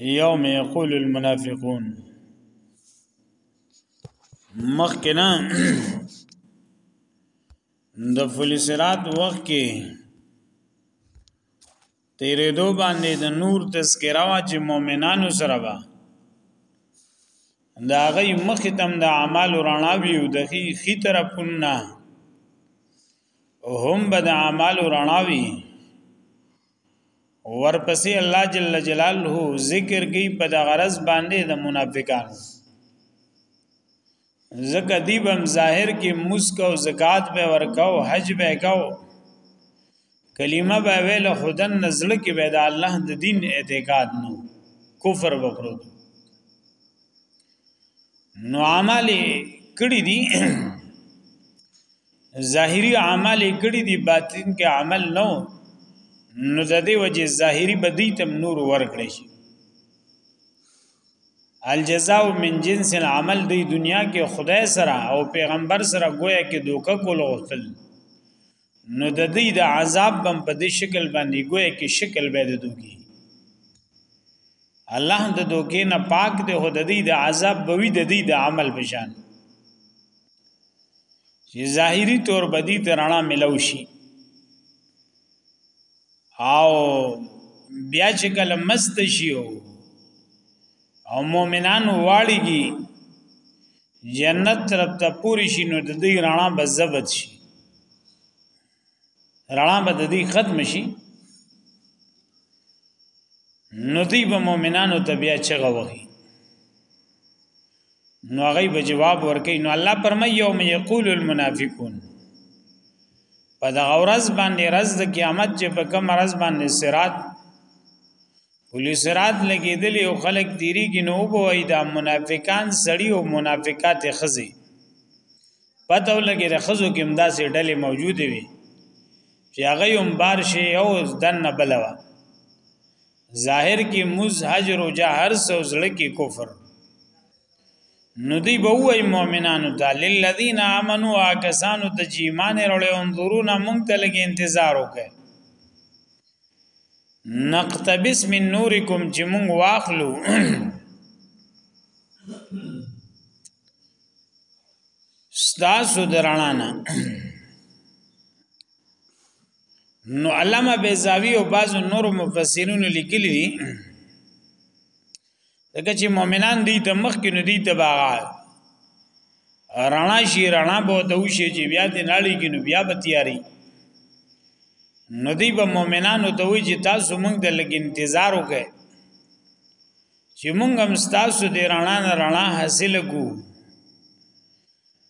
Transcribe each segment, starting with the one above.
یوم یقول المنافقون مخکنا د فلسرات وخت کې تیرې دو باندې د نور تذکرہ وا چې مؤمنانو سره با دا غي مخې تم د اعمال رڼا وی او د خي طرفونه هم به د اعمال رڼا وی ورپسې الله جل جلاله ذکر کوي په د غرض باندې د منافقانو زکه دی بم ظاهر کې مسک او زکات به ورکاو حج به کاو کلمه به ویل خدن نزل کې به د الله د دین اعتقاد نو کفر وکړو نو عمل کړی دی ظاهری اعمال کړي دي باطن کې عمل نو نو د دې وجه ظاهری بدی تم نور ورکړي شي الجزاء من جنس العمل دی دنیا کې خدای سره او پیغمبر سره گویا کې دوکه کول غوښتل نو د دې د عذاب بم په دې شکل باندې گویا کې شکل به د دوی الله د دوکې نه پاک دی هو د دې د عذاب بوي د دې د عمل بشان چې ظاهری تور بدی ته رڼا ملو شي او بیا چې کله مست شي او مؤمنان واړيږي جنت طرف ته پوری شي نو د دې رڼا به زبد شي رڼا به د دې ختم شي نو دی به مؤمنانو ته بیا چغه وږي نو هغه به جواب ورکړي نو الله پرمای یوم یقول المنافقون په دا ورځ باندې رز د قیامت چې په کوم رز باندې صراط پولی صراط لګیدلی او خلک دیریږي نو بوای دا منافقان سړی او منافقات خزي پته ولګي د خزو کې همداسې ډلې موجود وي چې هغه هم بار شي او دن نه بلوا ظاهر کې مز حجر او جهر سو زړه کې کفر نو دی به وای مؤمنانو ته للذین آمنو آکسانو ته چې ایمان لري انظرون مونږ ته لګي انتظار وکړي نقتبس من نورکم چې مونږ واخلو ستاسو درانا نه نو علامه بیزاوی او بعض نور مفسرین لیکلی دي دغه چې مؤمنان دي ته مخ کې نه دي ته باغ رانا شي رانا به ته وشي چې بیا دې ناړي کې نو بیا به تیاری نو دی به مؤمنانو ته وی چې تاسو موږ د لګ انتظار وکړئ چې مونږ هم ستاسو د رڼا نه رڼا حاصل کو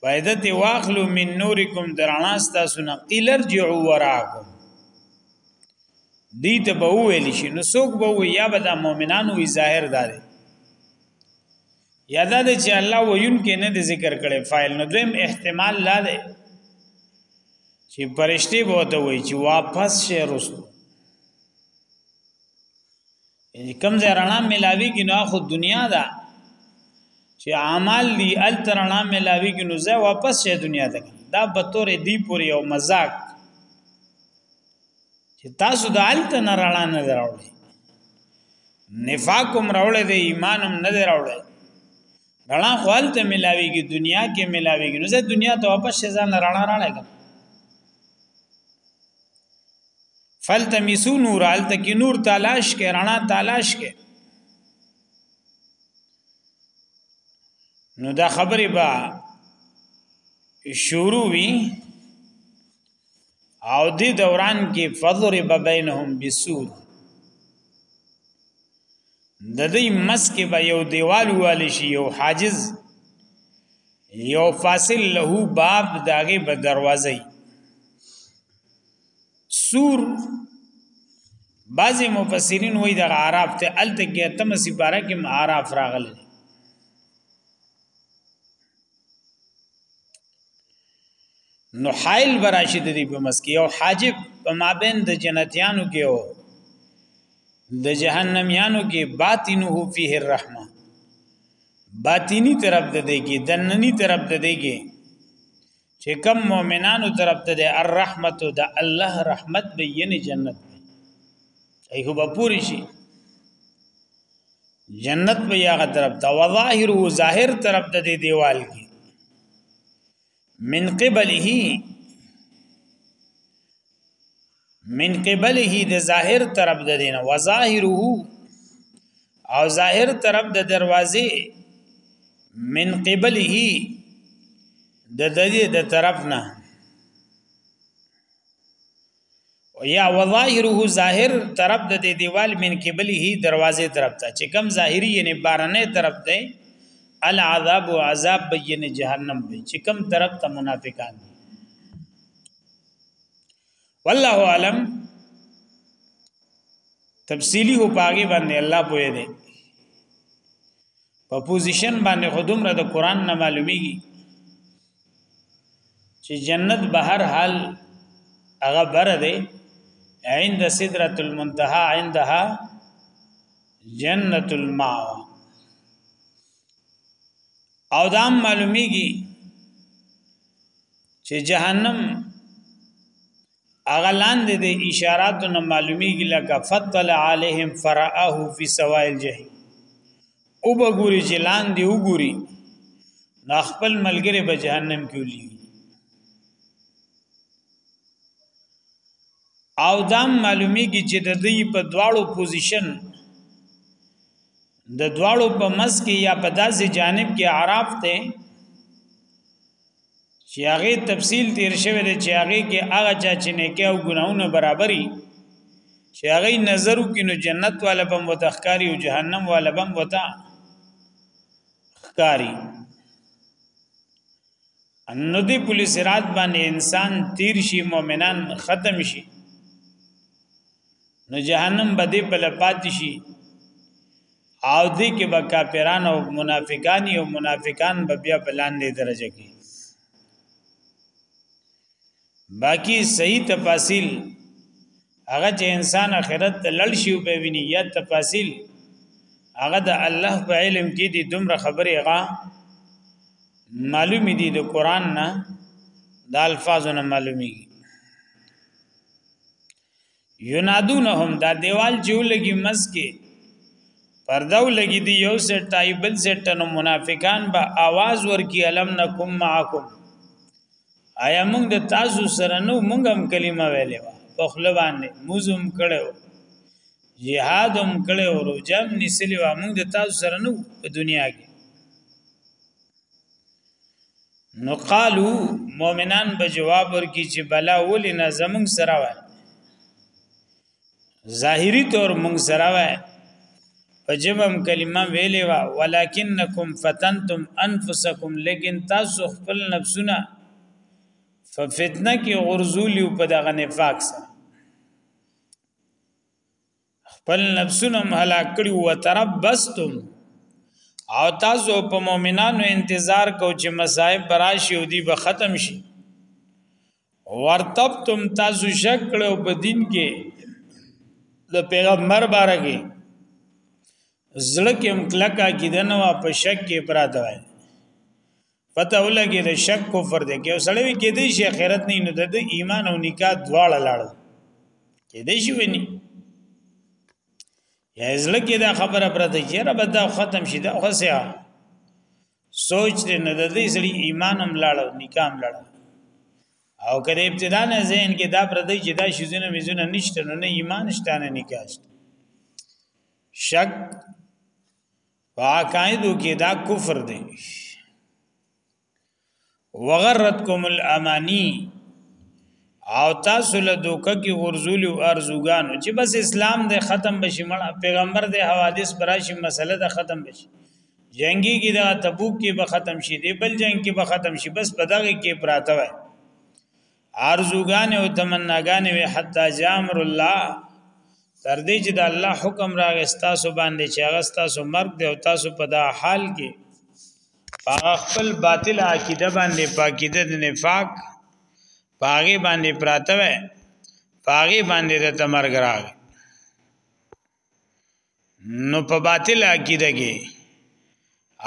فائدہ تی واخلو من نورکم درنا ستاسو نه الرجعوا وراکم دیت به ویل شي نو څوک به وی یا به د مؤمنانو وی ظاهر دار یادا د چې الله وین کې نه د ذکر کړي فایل نو دویم احتمال لا ده چې پرشتي به ته وی چې واپس شي رسو یعنی کم ځای رڼا ملاویږي نو خو دنیا ده چې اعمال دی ال ترنا ملاویږي نو ځای واپس شي دنیا ته دا به تور دی پوری او مزاق چې تاسو د ال تر رڼا نه دراوړي نفاق هم راوړی دی ایمان هم نه دراوړي رڼا خو ال ته ملاویږي دنیا کې ملاویږي نو ځای دنیا ته واپس شي ځان رڼا راړی فلتمسو نور الته کې نور تلاش کې رڼا تلاش کې نو دا خبره با شروع وی او دی دوران کې فضرب بینهم بسور د دې مسک به یو دیوال والی شي یو حاجز یو فاصل له باب داغه به دروازه سور بعضی مفسرین وای د عرب ته الته کې تم سپاره کې عرب راغله نو حائل براشد دی په مسکی او حاجب په مابین د جنتیانو کې او د جهنميانو کې باطنه فيه الرحمه باطینی طرف د دی کې دننی طرف د دی کې چې کم مؤمنانو طرف ته د الرحمت او د الله رحمت به یې نه جنت دی ایه به پوری شي جنت به یې هغه طرف ته وظاهر او ظاهر طرف ته دی دیوال کې من قبله من قبله د ظاهر طرف د دین و ظاهره او ظاهر طرف د دروازې من قبله د دې د طرف نه یا وظاهره ظاهر طرف د دې دیوال من قبله دروازې طرف ته چې کم ظاهری یعنی بارنه طرف ته العذاب و عذاب بین جهنم وی چې کم طرف ته منافقان دي والله عالم تفصیلی هو پاګې باندې الله پوهه دی په پوزیشن باندې خودم را د قران نه معلومیږي چې جنت به هر حال هغه بر دی عند سدرۃ المنتهى عندها جنت الماوى او دا معلومیږي چې جهنم اغه لاندې د اشاراتو نه معلومیږي لکه فطل عليهم فراه في سواء الجحيم او بګوري چې لاندې وګوري نو خپل ملګری به جهنم کې ولي او دا معلومیږي چې د دې په دواړو پوزیشن د دواړو په مس کې یا په داسې جانب کې عراف ته چې هغه تفصیل تیر شوی دی چې هغه کې هغه چا چې نیکه او ګناونه برابرۍ چې هغه نظر کې نو جنت والا بم وتخکاری او جهنم والا بم وتا خکاری ان دې پولیس رات باندې انسان تیر شي مؤمنان ختم شي نو جهنم به دې په لپات شي او دې کې به کافران او منافقان او منافقان به بیا په لاندې درجه کې باقی صحیح تفاصیل هغه چې انسان اخرت ته لړ شي او به ویني یا تفاصیل هغه د الله په علم کې دي دومره خبرې هغه معلومې دي د قران نه د الفاظو نه معلومي ینادونهم دا دیوال چې ولګي مس کې پرداو لګي دی یو سیټ تای بل سیټ نو منافقان به आवाज ورکی علم نکم معکم آیا موږ د تاسو سره نو موږ هم کلمه ویلې و په خپل باندې موزم کړو jihad هم کړو روزم نسلی و موږ د تاسو سره نو په دنیا کې نو قالو مؤمنان به جواب ورکړي چې بلا ولې نه زمون سره وای ظاهری طور مونږ سره وای په جبم کلمه ویلې وا ولکنکم فتنتم انفسکم لیکن تاسو خپل نفسونه ففتنه کې غرزولی په دغه نفاق سره خپل نفسونه هلاک کړي او تربستم او تاسو په مؤمنانو انتظار کو چې مصائب براشي او دی به ختم شي ورتبتم تاسو شک کړو په دین کې د پیغمبر باره کې زړه کې مکلکا کې دنو په شک کې پراته وای پته ولګي د شک کفر دی کې سړی وی کې دی شي خیرت نه نو د ایمان او نکاح دواړه لاړ کې دی شي ونی یا ازله کې دا خبره پرته چې رب دا ختم شي دا خسیا سوچ دې نه د دې سړي ایمان هم لاړ نکاح هم لاړ او کله ابتدا نه ذهن کې دا پرته چې دا شیزونه میزونه نشته نو نه ایمان شته نه نکاح شته شک فعقائدو کې دا کفر دی وغرتکم الامانی او تاسو له دوکه کې غرزول او ارزوګانو چې بس اسلام دې ختم بشي مړ پیغمبر دې حوادث براشي مسله ده ختم بشي جنگي کې دا تبوک کې به ختم شي دې بل جنگ کې به ختم شي بس په دغه کې پراته وای ارزوګانې او تمناګانې وي حتی جامر الله تر دې چې د الله حکم راغی تاسو باندې چې هغه تاسو مرګ دی او تاسو په دا حال کې په خپل باطل عقیده باندې پاکیده د نفاق پاغه باندې پراته وای پاغه باندې د تمرګ راغی نو په باطل عقیده کې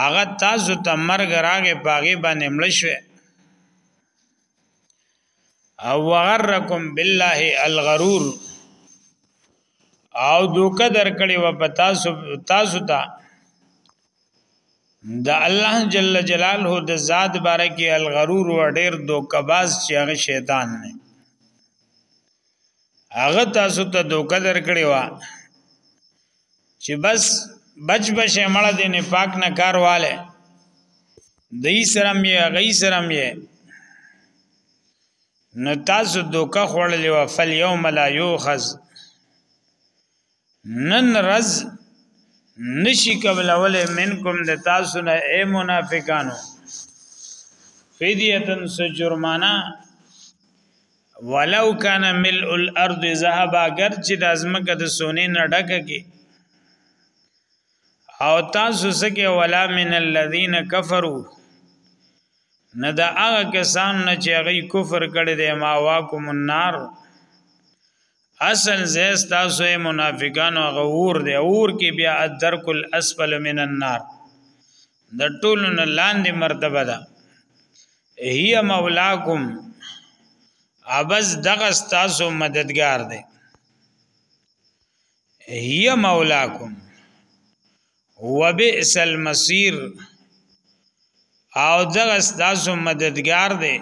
هغه تاسو ته مرګ راغې پاغه باندې مړ شوه او وغرکم بالله الغرور او دوکه درکړي و په تاسو تاسو ته د الله جل جلاله د ذات باره کې الغرور و ډیر دوکباز چې هغه شیطان نه هغه تاسو ته دوکه درکړی و چې بس بچ بشه مړه دې نه پاک نه کارواله دای سرم یې غی سرم یې نو تاسو دوکه خوړلې و فل یوم لا یوخذ نن رز نشی قبل اوله منکم د تاسو نه اے منافقانو فدیتن سو جرمانه ولو کان ملء الارض ذهب اگر چې د ازمکه د سونې نه ډکه کې او تاسو سکه ولا من الذين كفروا نه دا هغه کسان نه چې هغه کفر کړي دي ما واکم النار اصل زه تاسو منافقانو غور دی اور کې بیا ادرک الاسفل من النار د ټولو نه لاندې مرتبه ده هي مولاکم ابز دغه تاسو مددگار دی هي مولاکم وبئس المصير او دغه ستاسو مددگار دی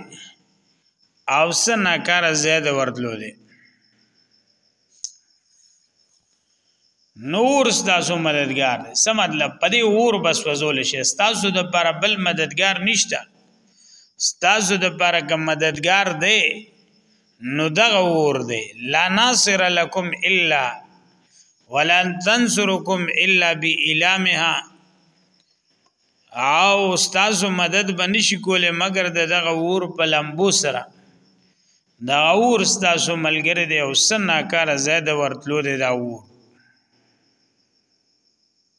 او سنا کار زید ورتلو دی نور ستاسو مددگار دی سم مطلب پدې اور بس وزول شي ستاسو د پر بل مددگار نشته ستاسو د پر کوم مددگار دی نو دغه ور دی لا ناصر لكم الا ولن تنصركم الا بإلامها او استاد مدد بنشي کوله مگر دغه ور په لمبو سره دا اور ستاسو ملګری دی او سنا کار زیاده ورتلو دی دا اور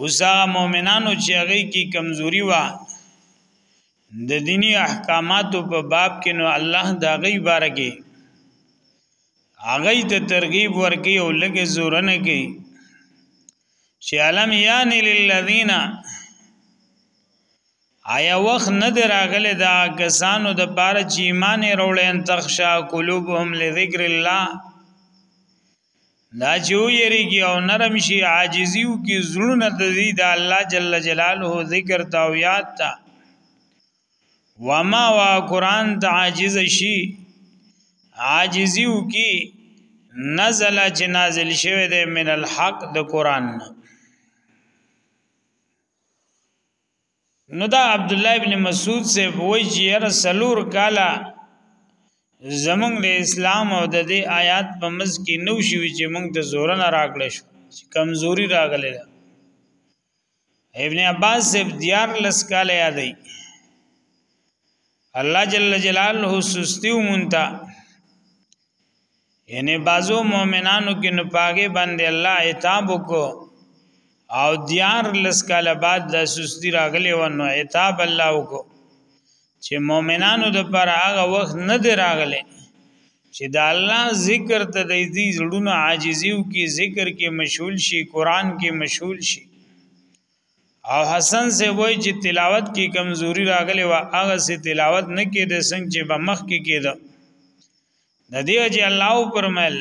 اوس هغه مؤمنانو چې هغه کې کمزوري و د دینی احکاماتو په باب کې نو الله دا غي بارګي هغه ته ترغیب ورکي او لګي زورنه کوي چې علم یان للذین آیا وخت نه دراغله دا کسانو د پاره چې ایمان وروړي ان تخشا قلوبهم لذکر الله دا چې ویریږي او نرم شي عاجزي او کې زړونه د دې د الله جل جلاله ذکر ته او یاد ته وما وا قران ته عاجز شي عاجزي او کې نزل چې نازل شوی دی من الحق د قران نه نو دا عبد الله ابن مسعود سے وای چې یره سلور کالا زمونږ د اسلام او د دې آیات په مز کې نو شوی چې مونږ ته زور نه راکړې شو چې کمزوري راغله ابن عباس سے دیار لس کالا یادې الله جل جلاله سستیو مونتا یعنی بازو مؤمنانو کې نو پاګه باندې الله عتاب وکړو او دیار لس کال بعد د سستی راغلی و نو عتاب الله وکړو چې مؤمنانو د پر هغه وخت نه دی راغلی چې د الله ذکر ته د دې زړونو عاجزیو کې ذکر کې مشغول شي قران کې مشغول شي او حسن سے وای چې تلاوت کې کمزوري راغلی و هغه سي تلاوت نه کېده څنګه چې به مخ کې کېده د دې وجه الله پرمل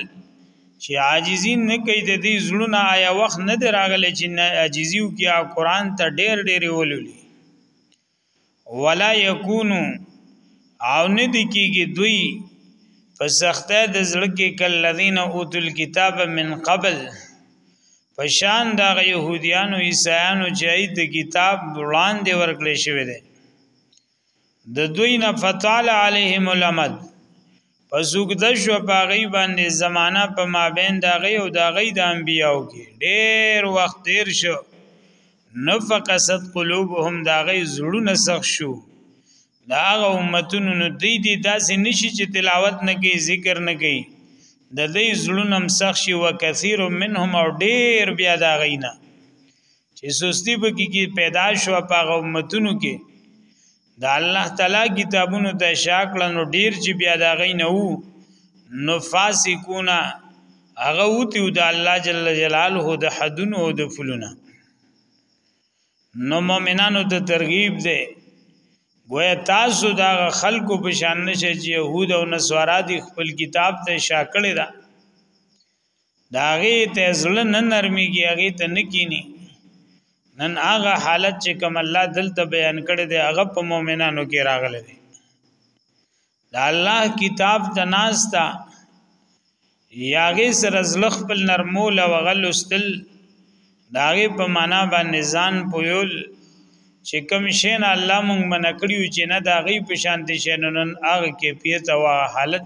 چې عاجزی نه کوي د دې زړونه آیا وخت نه دراغله چې نه عاجزیو کې قرآن ته ډېر ډېر ولولي ولا یکونو او نه دي کېږي دوی په سخته د زړه کې کلذین اوتل کتاب من قبل پشان دا يهوديانو عیسایانو چې د کتاب وړاندې ورکړې شوی دی د دوی نه فطال علیهم الامد پس وګد شو پاغي باندې زمانہ په مابین دا غي او دا غي د انبیاو کې ډیر وخت تیر شو نفقست قلوبهم دا غي زړونه سخ شو دا هغه امتونو نو دی دی داسې نشي چې تلاوت نه کوي ذکر نه کوي د دې زړونم سخ شي وکثیر منهم او ډیر بیا دا غینا چې سستی به کې پیدا شو په امتونو کې دا الله تعالی کتابونو ته شاکل نو ډیر چې بیا دا غي نه وو نو فاسقونا هغه وتی د الله جل جلاله د حدونو او د فلونه نو مؤمنانو ته ترغیب ده گویا تاسو دا خلکو په شان نشه چې يهود او نصارا دي خپل کتاب ته شاکړی ده دا غي ته زړه نه نرميږي هغه ته نکینی نن هغه حالت چې کوم الله دلته بیان کړی دی هغه په مؤمنانو کې راغلی دی دا الله کتاب تناستا یاغه سر از لخ په نرمول او غلستل داغه په معنا باندې ځان پویول چې کوم شین الله مونږ منکړیو چې نه داغه په شان دي شینن هغه کیفیت او حالت